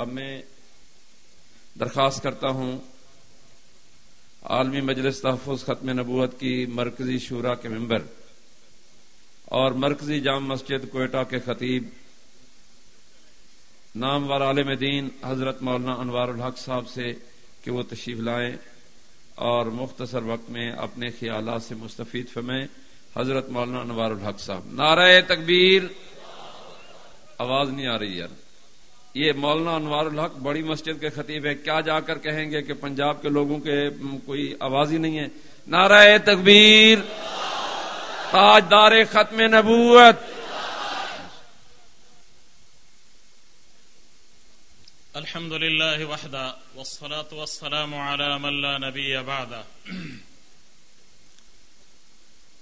اب میں درخواست کرتا ہوں عالمی مجلس تحفظ ختم نبوت کی مرکزی شورا کے ممبر اور مرکزی جام مسجد کوئٹہ کے خطیب نام وار عالم دین حضرت مولانا انوار الحق صاحب سے کہ وہ تشریف لائیں اور مختصر وقت میں اپنے خیالات سے مستفید فرمائیں۔ حضرت مولانا انوار الحق صاحب، نعرہ تکبیر، آواز نہیں آ رہی یار۔ یہ مولانا انوار الحق بڑی مسجد کے خطیب ہے کیا جا کر کہیں گے کہ پنجاب کے لوگوں کے کوئی آواز ہی نہیں ہے؟ نعرہ تکبیر۔ تاجدار ختم نبوت۔ الحمد لله وحده والصلاة والسلام على من لا نبي بعده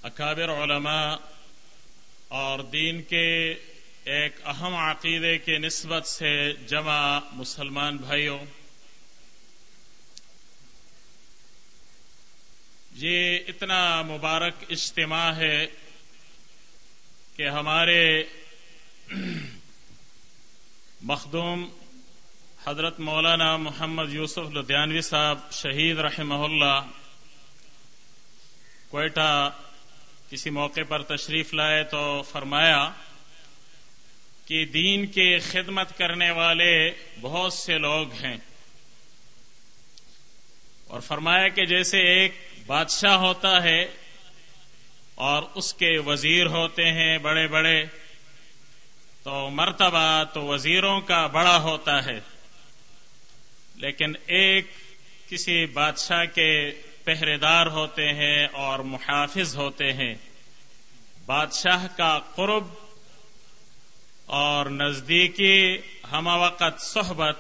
اکابر علماء اور دین کے ایک اہم عقیدے کے نسبت سے جمع مسلمان بھائیوں، یہ اتنا مبارک اجتماع ہے کہ ہمارے مخدوم حضرت مولانا محمد یوسف لدھیانوی صاحب شہید رحمہ اللہ کوئٹہ کسی موقع پر تشریف لائے تو فرمایا کہ دین کی خدمت کرنے والے بہت سے لوگ ہیں۔ اور فرمایا کہ جیسے ایک بادشاہ ہوتا ہے اور اس کے وزیر ہوتے ہیں بڑے بڑے، تو مرتبہ تو وزیروں کا بڑا ہوتا ہے۔ لیکن ایک کسی بادشاہ کے پہرے دار ہوتے ہیں اور محافظ ہوتے ہیں۔ بادشاہ کا قرب اور نزدیکی ہم وقت صحبت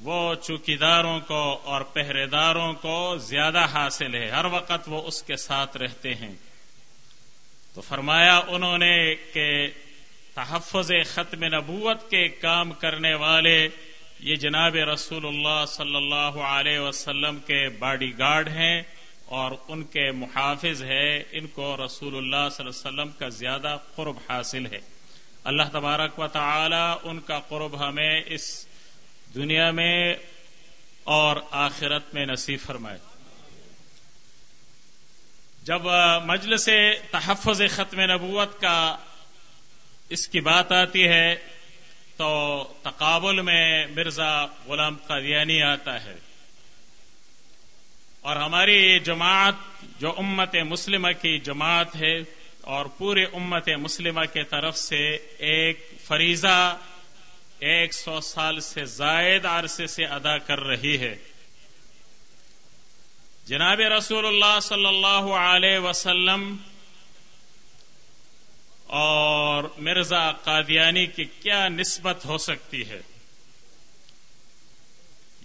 وہ چوکیداروں کو اور پہرے داروں کو زیادہ حاصل ہے۔ ہر وقت وہ اس کے ساتھ رہتے ہیں۔ تو فرمایا انہوں نے کہ تحفظ ختم نبوت کے کام کرنے والے یہ جناب رسول اللہ صلی اللہ علیہ وسلم کے باڈی گارڈ ہیں اور ان کے محافظ ہے ان کو رسول اللہ صلی اللہ علیہ وسلم کا زیادہ قرب حاصل ہے۔ اللہ تبارک و تعالی ان کا قرب ہمیں اس دنیا میں اور آخرت میں نصیب فرمائے۔ جب مجلس تحفظ ختم نبوت کا اس کی بات آتی ہے تو تقابل میں مرزا غلام قادیانی آتا ہے۔ اور ہماری جماعت جو امت مسلمہ کی جماعت ہے اور پورے امت مسلمہ کے طرف سے ایک فریضہ ایک سو سال سے زائد عرصے سے ادا کر رہی ہے۔ جناب رسول اللہ صلی اللہ علیہ وسلم اور مرزا قادیانی کی کیا نسبت ہو سکتی ہے؟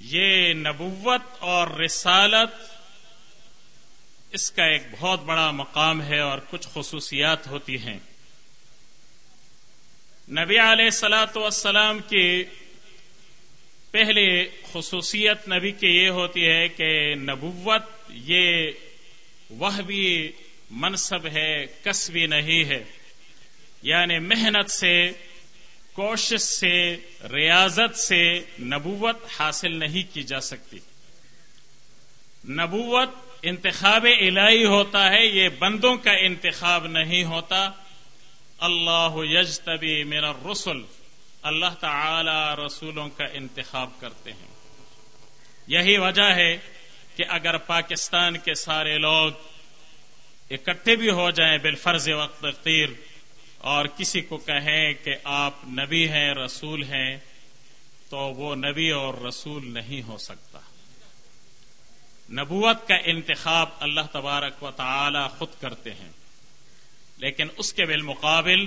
یہ نبوت اور رسالت اس کا ایک بہت بڑا مقام ہے اور کچھ خصوصیات ہوتی ہیں۔ نبی علیہ سلاۃ والسلام کی پہلی خصوصیت نبی کی یہ ہوتی ہے کہ نبوت یہ وہ بھی منصب ہے، کسبی نہیں ہے۔ یعنی محنت سے، کوشش سے، ریاضت سے نبوت حاصل نہیں کی جا سکتی۔ نبوت انتخاب الہی ہوتا ہے، یہ بندوں کا انتخاب نہیں ہوتا۔ اللہ یجتبی میرا رسول اللہ تعالی رسولوں کا انتخاب کرتے ہیں۔ یہی وجہ ہے کہ اگر پاکستان کے سارے لوگ اکٹھے بھی ہو جائیں بالفرض وقت تیر اور کسی کو کہیں کہ آپ نبی ہیں، رسول ہیں، تو وہ نبی اور رسول نہیں ہو سکتا۔ نبوت کا انتخاب اللہ تبارک و تعالی خود کرتے ہیں۔ لیکن اس کے بالمقابل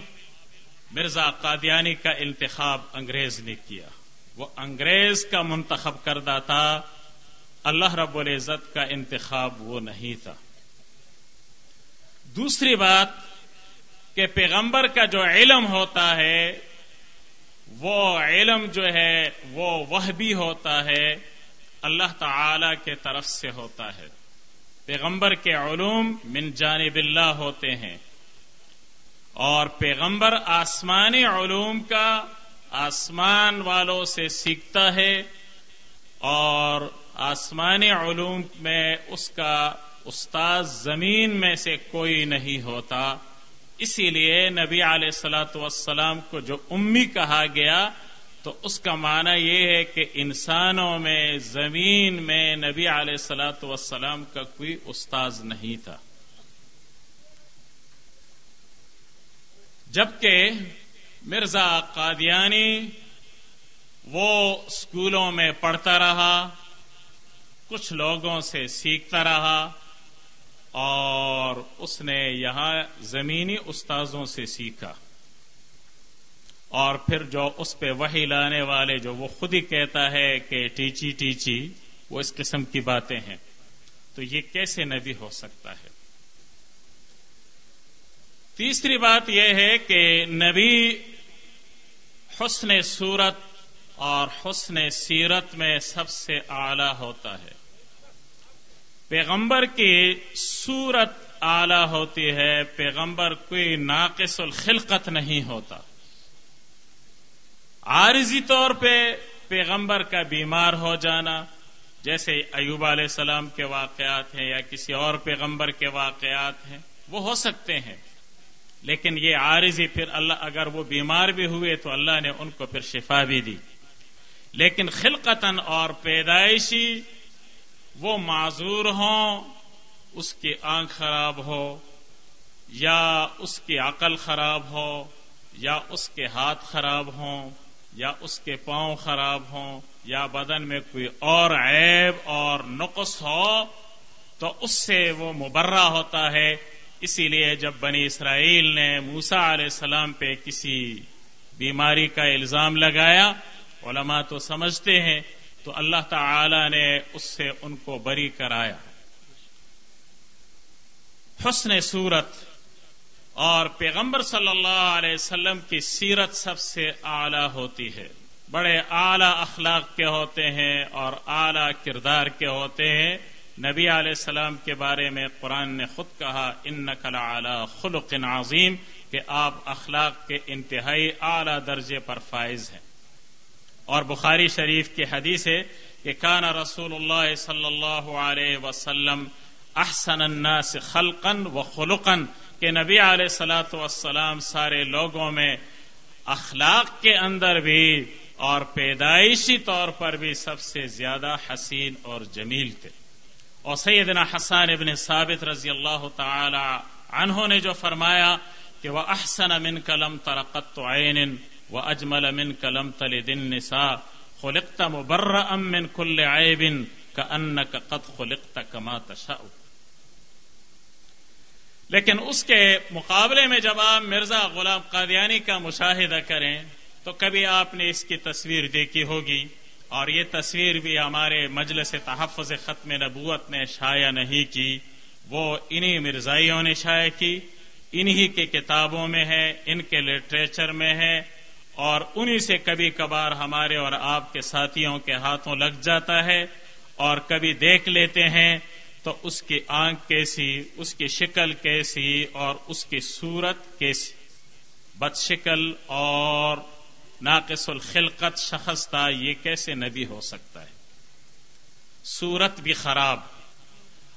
مرزا قادیانی کا انتخاب انگریز نے کیا۔ وہ انگریز کا منتخب کردہ تھا۔ اللہ رب العزت کا انتخاب وہ نہیں تھا۔ دوسری بات کہ پیغمبر کا جو علم ہوتا ہے، وہ علم جو ہے، وہ وہ بھی ہوتا ہے۔ اللہ تعالی کے طرف سے ہوتا ہے۔ پیغمبر کے علوم من جانب اللہ ہوتے ہیں۔ اور پیغمبر آسمانی علوم کا آسمان والوں سے سیکھتا ہے اور آسمانی علوم میں اس کا استاد زمین میں سے کوئی نہیں ہوتا۔ اسی لیے نبی علیہ السلاۃ والسلام کو جو امی کہا گیا تو اس کا معنی یہ ہے کہ انسانوں میں، زمین میں نبی علیہ السلاۃ والسلام کا کوئی استاذ نہیں تھا۔ جبکہ مرزا قادیانی وہ اسکولوں میں پڑھتا رہا، کچھ لوگوں سے سیکھتا رہا اور اس نے یہاں زمینی استاذوں سے سیکھا۔ اور پھر جو اس پہ وہی لانے والے جو وہ خود ہی کہتا ہے کہ ٹیچی ٹیچی، وہ اس قسم کی باتیں ہیں۔ تو یہ کیسے نبی ہو سکتا ہے؟ تیسری بات یہ ہے کہ نبی حسن صورت اور حسن سیرت میں سب سے اعلی ہوتا ہے۔ پیغمبر کی صورت اعلی ہوتی ہے، پیغمبر کوئی ناقص الخلقت نہیں ہوتا۔ عارضی طور پہ پیغمبر کا بیمار ہو جانا، جیسے ایوب علیہ السلام کے واقعات ہیں یا کسی اور پیغمبر کے واقعات ہیں، وہ ہو سکتے ہیں۔ لیکن یہ عارضی پھر اللہ، اگر وہ بیمار بھی ہوئے تو اللہ نے ان کو پھر شفا بھی دی۔ لیکن خلقتاً اور پیدائشی وہ معذور ہوں، اس کی آنکھ خراب ہو، یا اس کی عقل خراب ہو، یا اس کے ہاتھ خراب ہوں یا اس کے پاؤں خراب ہوں یا بدن میں کوئی اور عیب اور نقص ہو، تو اس سے وہ مبرہ ہوتا ہے۔ اسی لیے جب بنی اسرائیل نے موسا علیہ السلام پہ کسی بیماری کا الزام لگایا، علماء تو سمجھتے ہیں، تو اللہ تعالی نے اس سے ان کو بری کرایا۔ حسن صورت اور پیغمبر صلی اللہ علیہ وسلم کی سیرت سب سے اعلی ہوتی ہے۔ بڑے اعلی اخلاق کے ہوتے ہیں اور اعلی کردار کے ہوتے ہیں۔ نبی علیہ السلام کے بارے میں قرآن نے خود کہا ان نقل اعلی خلق عظیم کہ آپ اخلاق کے انتہائی اعلی درجے پر فائز ہیں۔ اور بخاری شریف کی حدیث ہے کہ کان رسول اللہ صلی اللہ علیہ وسلم احسن الناس خلقا و خلقن کہ نبی علیہ سلاۃ والسلام سارے لوگوں میں اخلاق کے اندر بھی اور پیدائشی طور پر بھی سب سے زیادہ حسین اور جمیل تھے۔ اور سیدنا حسان ابن ثابت رضی اللہ تعالی عنہ نے جو فرمایا کہ وہ احسن من کلم ترقت عین و اجمل امن کلم تل دن نسا خلقت مبر امن کل عیبن کا ان کا قد خلقت کما تشا لیکن اس کے مقابلے میں جب آپ مرزا غلام قادیانی کا مشاہدہ کریں، تو کبھی آپ نے اس کی تصویر دیکھی ہوگی، اور یہ تصویر بھی ہمارے مجلس تحفظ ختم نبوت نے شائع نہیں کی، وہ انہی مرزائیوں نے شائع کی، انہی کے کتابوں میں ہے، ان کے لٹریچر میں ہے، اور انہی سے کبھی کبھار ہمارے اور آپ کے ساتھیوں کے ہاتھوں لگ جاتا ہے، اور کبھی دیکھ لیتے ہیں تو اس کی آنکھ کیسی، اس کی شکل کیسی اور اس کی صورت کیسی؟ بد شکل اور ناقص الخلقت شخص تھا یہ کیسے نبی ہو سکتا ہے؟ صورت بھی خراب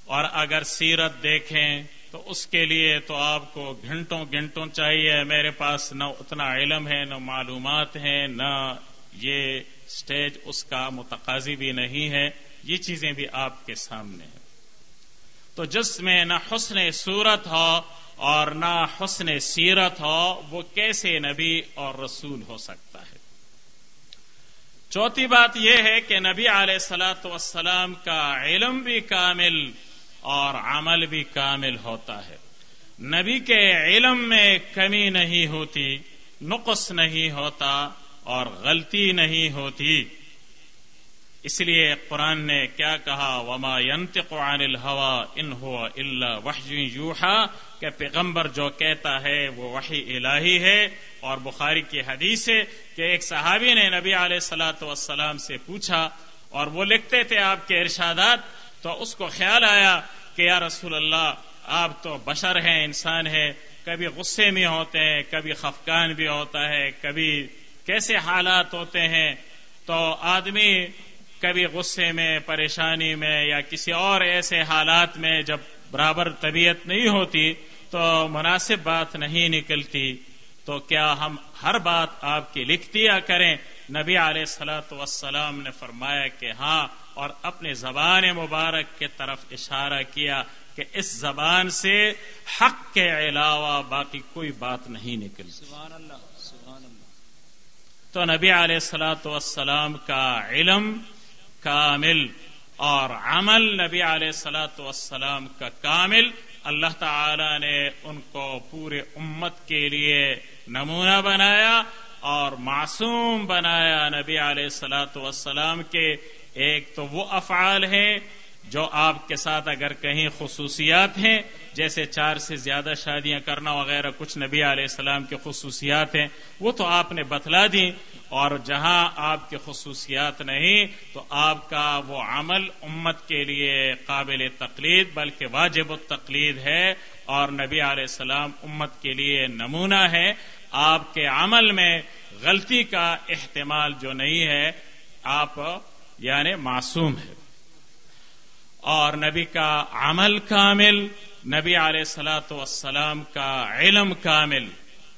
اور اگر سیرت دیکھیں تو اس کے لیے تو آپ کو گھنٹوں گھنٹوں چاہیے۔ میرے پاس نہ اتنا علم ہے، نہ معلومات ہیں، نہ یہ اسٹیج اس کا متقاضی بھی نہیں ہے۔ یہ چیزیں بھی آپ کے سامنے ہیں۔ تو جس میں نہ حسن صورت ہو اور نہ حسن سیرت ہو، وہ کیسے نبی اور رسول ہو سکتا ہے؟ چوتھی بات یہ ہے کہ نبی علیہ السلاۃ والسلام کا علم بھی کامل اور عمل بھی کامل ہوتا ہے۔ نبی کے علم میں کمی نہیں ہوتی، نقص نہیں ہوتا اور غلطی نہیں ہوتی۔ اس لیے قرآن نے کیا کہا؟ وما ينطق عن الهوى ان هو الا وحی يوحى کہ پیغمبر جو کہتا ہے وہ وحی الہی ہے۔ اور بخاری کی حدیث ہے کہ ایک صحابی نے نبی علیہ السلاۃ والسلام سے پوچھا اور وہ لکھتے تھے آپ کے ارشادات، تو اس کو خیال آیا کہ یا رسول اللہ، آپ تو بشر ہیں، انسان ہے کبھی غصے میں ہوتے ہیں، کبھی خفقان بھی ہوتا ہے، کبھی کیسے حالات ہوتے ہیں؟ تو آدمی کبھی غصے میں پریشانی میں یا کسی اور ایسے حالات میں جب برابر طبیعت نہیں ہوتی تو مناسب بات نہیں نکلتی۔ تو کیا ہم ہر بات آپ کی لکھ دیا کریں؟ نبی علیہ السلاۃ وسلام نے فرمایا کہ ہاں اور اپنے زبان مبارک کے طرف اشارہ کیا کہ اس زبان سے حق کے علاوہ باقی کوئی بات نہیں نکلتی۔ سبحان اللہ سبحان اللہ۔ تو نبی علیہ السلاۃ والسلام کا علم کامل اور عمل نبی علیہ سلاۃ والسلام کا کامل اللہ تعالی نے ان کو پورے امت کے لیے نمونہ بنایا اور معصوم بنایا نبی علیہ سلاۃ والسلام کے۔ ایک تو وہ افعال ہیں جو آپ کے ساتھ اگر کہیں خصوصیات ہیں جیسے چار سے زیادہ شادیاں کرنا وغیرہ، کچھ نبی علیہ السلام کی خصوصیات ہیں وہ تو آپ نے بتلا دی اور جہاں آپ کی خصوصیات نہیں، تو آپ کا وہ عمل امت کے لیے قابل تقلید، بلکہ واجب التقلید ہے۔ اور نبی علیہ السلام امت کے لیے نمونہ ہے۔ آپ کے عمل میں غلطی کا احتمال جو نہیں ہے، آپ یعنی معصوم ہے اور نبی کا عمل کامل نبی علیہ السلاۃ والسلام کا علم کامل۔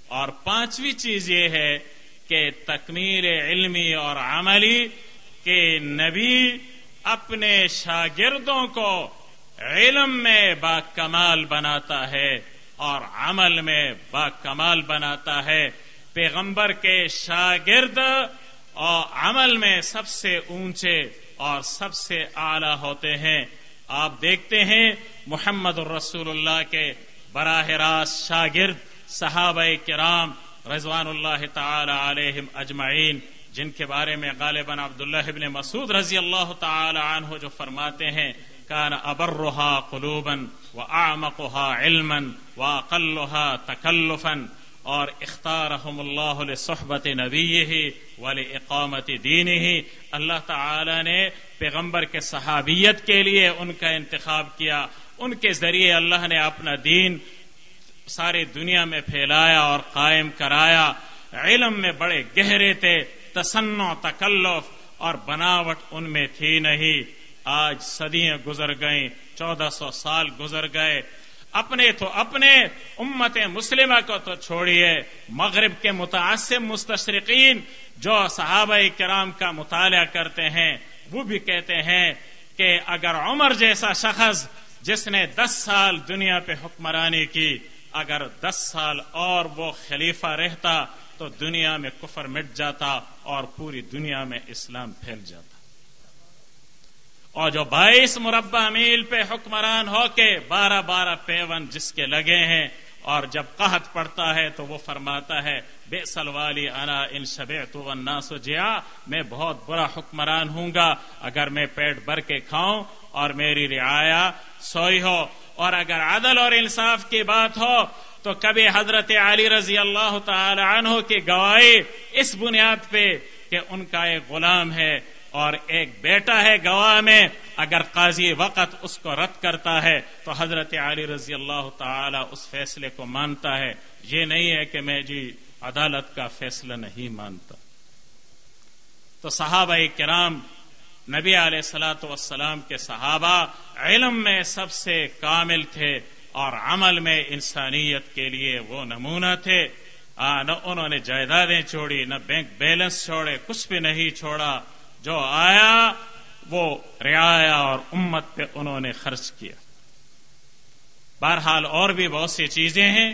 اور پانچویں چیز یہ ہے کہ تکمیل علمی اور عملی کہ نبی اپنے شاگردوں کو علم میں با کمال بناتا ہے اور عمل میں با کمال بناتا ہے۔ پیغمبر کے شاگرد اور عمل میں سب سے اونچے اور سب سے اعلی ہوتے ہیں۔ آپ دیکھتے ہیں محمد الرسول اللہ کے براہ راست شاگرد صحابہ کرام رضوان اللہ تعالی علیہم اجمعین، جن کے بارے میں غالباً عبداللہ ابن مسعود رضی اللہ تعالی عنہ جو فرماتے ہیں، کان ابرها قلوبا واعمقها علما واقلها تکلفا، اور اختارهم اللہ صحبت نبی ہی ولی اقامت اللہ تعالی نے پیغمبر کے صحابیت کے لیے ان کا انتخاب کیا۔ ان کے ذریعے اللہ نے اپنا دین ساری دنیا میں پھیلایا اور قائم کرایا۔ علم میں بڑے گہرے تھے تسن تکلف اور بناوٹ ان میں تھی نہیں۔ آج صدیاں گزر گئیں، چودہ سو سال گزر گئے۔ اپنے تو اپنے، امت مسلمہ کو تو چھوڑیے۔ مغرب کے متاثر مستشرقین جو صحابہ کرام کا مطالعہ کرتے ہیں، وہ بھی کہتے ہیں کہ اگر عمر جیسا شخص جس نے دس سال دنیا پہ حکمرانی کی، اگر دس سال اور وہ خلیفہ رہتا تو دنیا میں کفر مٹ جاتا اور پوری دنیا میں اسلام پھیل جاتا۔ اور جو بائیس مربع میل پہ حکمران ہو کے بارہ بارہ پیون جس کے لگے ہیں اور جب قحط پڑتا ہے تو وہ فرماتا ہے بے سلوالی انا ان شب تو سو جیا میں بہت برا حکمران ہوں گا، اگر میں پیٹ بھر کے کھاؤں اور میری رعایا سوئی ہو، اور اگر عدل اور انصاف کی بات ہو، تو کبھی حضرت علی رضی اللہ تعالی عنہ کی گواہی اس بنیاد پہ کہ ان کا ایک غلام ہے اور ایک بیٹا ہے گواہ میں۔ اگر قاضی وقت اس کو رد کرتا ہے تو حضرت علی رضی اللہ تعالی اس فیصلے کو مانتا ہے یہ نہیں ہے کہ میں جی عدالت کا فیصلہ نہیں مانتا تو صحابہ کرام نبی علیہ السلاۃ والسلام کے صحابہ علم میں سب سے کامل تھے اور عمل میں انسانیت کے لیے وہ نمونہ تھے نہ انہوں نے جائیدادیں چھوڑی، نہ بینک بیلنس چھوڑے، کچھ بھی نہیں چھوڑا، جو آیا وہ رعایا اور امت پہ انہوں نے خرچ کیا۔ بہرحال اور بھی بہت سی چیزیں ہیں۔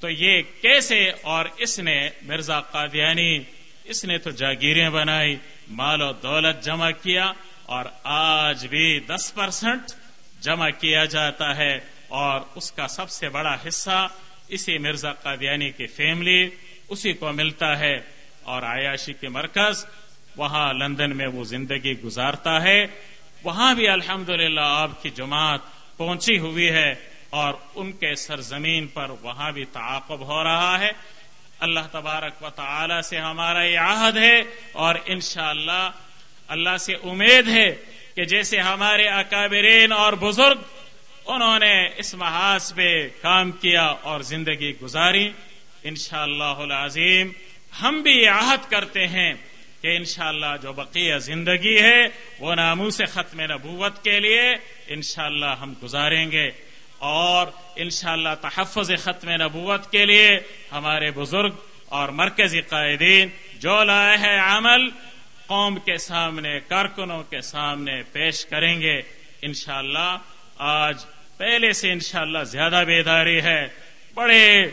تو یہ کیسے اور اس نے مرزا قادیانی، اس نے تو جاگیریں بنائی، مال و دولت جمع کیا اور آج بھی دس پرسنٹ جمع کیا جاتا ہے اور اس کا سب سے بڑا حصہ اسی مرزا قادیانی کی فیملی، اسی کو ملتا ہے اور عیاشی کے مرکز وہاں لندن میں وہ زندگی گزارتا ہے۔ وہاں بھی الحمد آپ کی جماعت پہنچی ہوئی ہے اور ان کے سرزمین پر وہاں بھی تعاقب ہو رہا ہے۔ اللہ تبارک و تعالی سے ہمارا یہ عہد ہے اور انشاءاللہ اللہ اللہ سے امید ہے کہ جیسے ہمارے اکابرین اور بزرگ انہوں نے اس محاذ پہ کام کیا اور زندگی گزاری۔ انشاءاللہ اللہ العظیم ہم بھی یہ عہد کرتے ہیں۔ کہ انشاءاللہ جو بقیہ زندگی ہے وہ ناموس سے ختم نبوت کے لیے انشاءاللہ ہم گزاریں گے اور انشاءاللہ تحفظ ختم نبوت کے لیے ہمارے بزرگ اور مرکزی قائدین جو لائے ہے عمل قوم کے سامنے، کارکنوں کے سامنے پیش کریں گے۔ انشاءاللہ آج پہلے سے انشاءاللہ زیادہ بیداری ہے۔ بڑے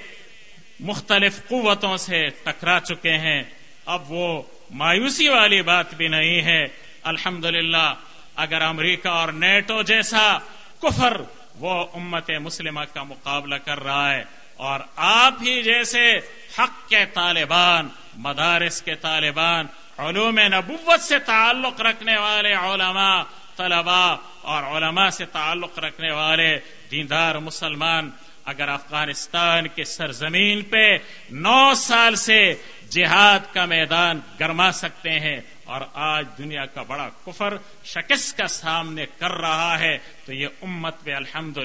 مختلف قوتوں سے ٹکرا چکے ہیں۔ اب وہ مایوسی والی بات بھی نہیں ہے۔ الحمد اگر امریکہ اور نیٹو جیسا کفر وہ امت مسلمہ کا مقابلہ کر رہا ہے اور آپ ہی جیسے حق کے طالبان، مدارس کے طالبان، علوم نبوت سے تعلق رکھنے والے علماء، طلباء اور علماء سے تعلق رکھنے والے دیندار مسلمان، اگر افغانستان کے سرزمین پہ نو سال سے جہاد کا میدان گرما سکتے ہیں اور آج دنیا کا بڑا کفر شکست کا سامنے کر رہا ہے تو یہ امت پہ الحمد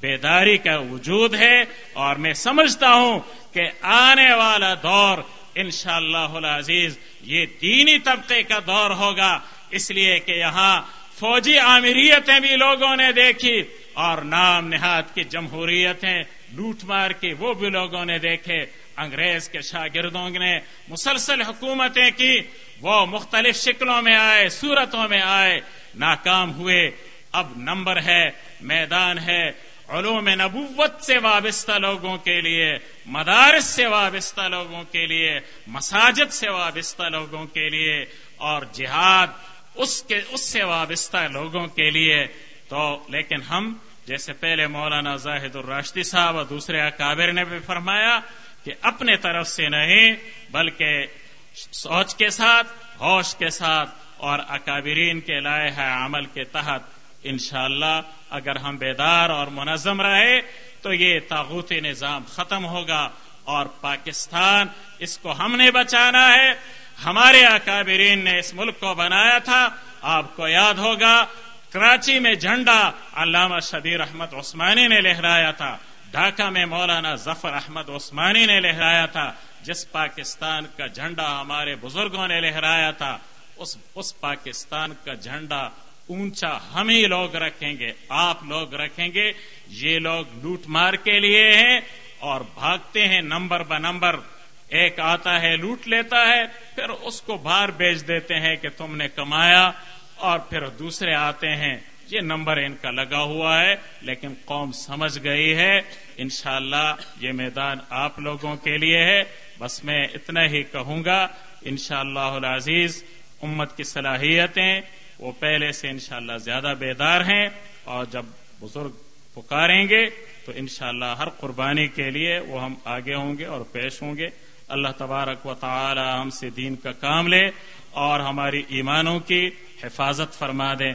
بیداری کا وجود ہے اور میں سمجھتا ہوں کہ آنے والا دور انشاءاللہ اللہ عزیز یہ دینی طبقے کا دور ہوگا اس لیے کہ یہاں فوجی آمریتیں بھی لوگوں نے دیکھی اور نام نہاد کی جمہوریتیں لوٹ مار کی وہ بھی لوگوں نے دیکھے انگریز کے شاگردوں نے مسلسل حکومتیں کی، وہ مختلف شکلوں میں آئے، صورتوں میں آئے، ناکام ہوئے۔ اب نمبر ہے، میدان ہے۔ علوم نبوت سے وابستہ لوگوں کے لیے، مدارس سے وابستہ لوگوں کے لیے، مساجد سے وابستہ لوگوں کے لیے، اور جہاد اس کے، اس سے وابستہ لوگوں کے لیے۔ تو لیکن ہم، جیسے پہلے مولانا زاہد الراشدی صاحب اور دوسرے اکابر نے بھی فرمایا کہ اپنے طرف سے نہیں، بلکہ سوچ کے ساتھ، ہوش کے ساتھ اور اکابرین کے لائے ہے عمل کے تحت، انشاءاللہ اگر ہم بیدار اور منظم رہے تو یہ تاغوتی نظام ختم ہوگا اور پاکستان اس کو ہم نے بچانا ہے۔ ہمارے اکابرین نے اس ملک کو بنایا تھا، آپ کو یاد ہوگا، کراچی میں جھنڈا علامہ شبیر احمد عثمانی نے لہرایا تھا۔ ڈھاکہ میں مولانا ظفر احمد عثمانی نے لہرایا تھا، جس پاکستان کا جھنڈا ہمارے بزرگوں نے لہرایا تھا، اس اس پاکستان کا جھنڈا اونچا ہم ہی لوگ رکھیں گے، آپ لوگ رکھیں گے، یہ لوگ لوٹ مار کے لیے ہیں اور بھاگتے ہیں نمبر ب نمبر۔ ایک آتا ہے لوٹ لیتا ہے، پھر اس کو باہر بیچ دیتے ہیں کہ تم نے کمایا اور پھر دوسرے آتے ہیں یہ نمبر ان کا لگا ہوا ہے، لیکن قوم سمجھ گئی ہے۔ انشاءاللہ یہ میدان آپ لوگوں کے لیے ہے۔ بس میں اتنا ہی کہوں گا۔ انشاءاللہ العزیز، امت کی صلاحیتیں وہ پہلے سے انشاءاللہ زیادہ بیدار ہیں۔ اور جب بزرگ پکاریں گے تو انشاءاللہ ہر قربانی کے لیے وہ ہم آگے ہوں گے اور پیش ہوں گے۔ اللہ تبارک و تعالی ہم سے دین کا کام لے اور ہماری ایمانوں کی حفاظت فرما دیں